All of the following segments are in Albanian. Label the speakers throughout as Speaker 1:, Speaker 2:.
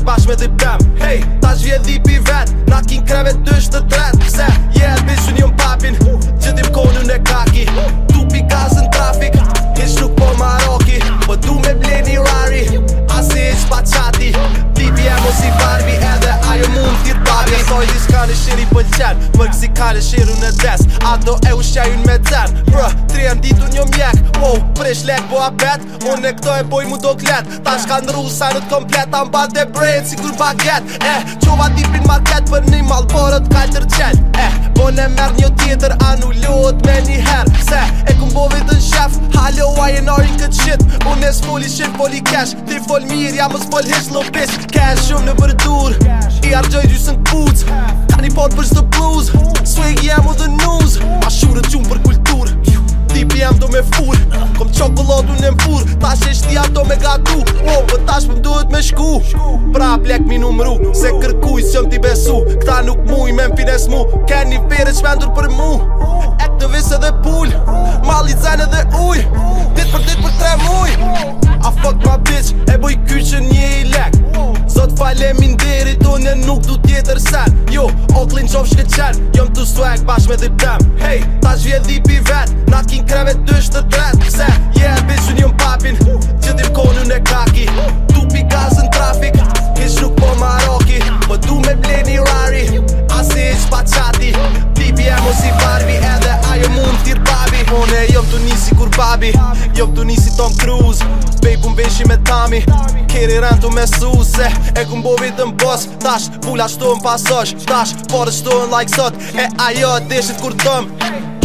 Speaker 1: Ndjes bashk me dhip dem Hey, ta zhvje dhip i vet Na t'kin krevet dësht të tret Se, jet yeah, bishun jom papin Gjithim konu në kaki Tupi kas në trafik Hish nuk po maroki Po du me bleni rari Asi ish shpa qati Pipi e mos i barbi edhe Ajo mund t'i t'bari Ajo soj diska në shiri po qen Përk si ka në shiru në des Ato e u shajun me cen Bruh, tri fresh let Bo a bet, unë e këto e boj mu do klet Ta shka në sa në të komplet Am bat dhe brain si kur baget Eh, qova tipin market për një mal porot ka tërqen Eh, bo ne mërë një tjetër anullot me një her Se, e këm bo vetë në shef Halo, I and këtë shit Unë e s'fulli shit, fulli cash Ti fol mirë, jam më s'fulli hish lopis pis Cash, shumë në dur I joy gjysën këpuc Ka një pot për shtë blues Swig jam u dhe news A shurë të qumë për kultur Tipi jam do me fur Kom qon vëllodu në mfur Ta sheshti ato me gatu O, po, oh, po për tash pëm duhet me shku Pra plek mi numru Se kërkuj së jom t'i besu Këta nuk muj me mfines mu Ken një fere që për mu Ek këtë vise edhe pull Ma edhe zene dhe uj Dit për dit për tre muj A fuck my bitch E boj kyqën një i lek Zot falemi në nuk du tjetër sen Jo, oklin qov shke qen Jom të swag bashk me dhip tem Hej, ta zhvje dhip i vet Nat kin kreve të dësht të dret je yeah, e bishun jom papin Që dhip konu në kaki Tupi gaz në trafik Kish nuk po maroki Po du me bleni rari Asi ish pa qati Pipi e mos i barbi edhe Ajo mund t'ir babi Mone jom të nisi kur babi Jok të nisi Tom Cruise Bej pun veshi me Tami Keri rëndu me suse E ku mbo në bos Tash pulla shtu në pasosh Tash por shtu në like sot E ajo deshit kur tëm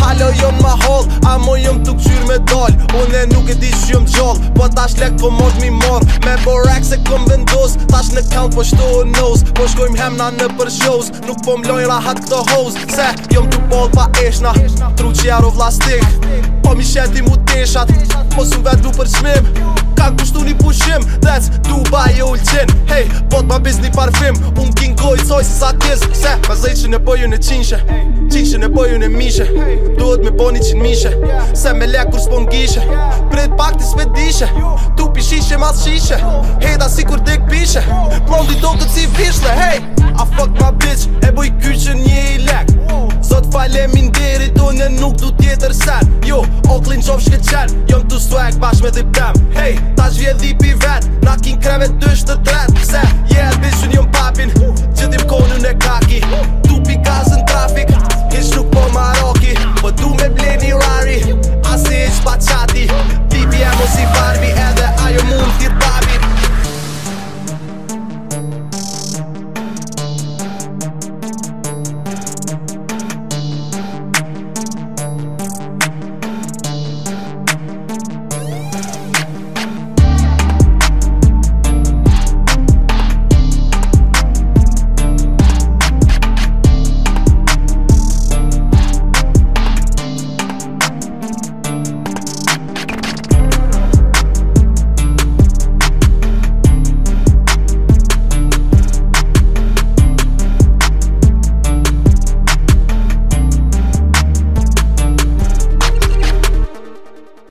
Speaker 1: Halo jom ma hold Amo jom tuk qyr me doll Une nuk e di shqyëm gjall Po tash lek po mort mi mor Me borek se këm vendos Tash në kant po shto o nos Po shkojmë hemna në për shows Nuk po mloj rahat këto hoz Se jom t'u bol pa eshna Tru që jaro vlastik Po mi sheti mu teshat Po su du për shmim Kan kushtu një pushim That's Dubai e ullqin Hey, po t'ma biz një parfim Un king goj besoj se sa tjes Se pazaj që në boju në qinshe Qinshe në boju në mishe Duhet me boni qin mishe Se me le kur s'pon gishe Prit pak t'i s'pedishe Tu pi shishe mas shishe Heda si kur dek pishe Plondi do këtë si vishle hey! A fuck ma bitch E boj kyqe një i lek Zot fale min diri tu nuk du tjetër sen Jo, oklin qof shke qen Jom tu swag bashk me dhip tem Hey, ta zhvje pi vet Na kin krevet dysh të tret Se, yeah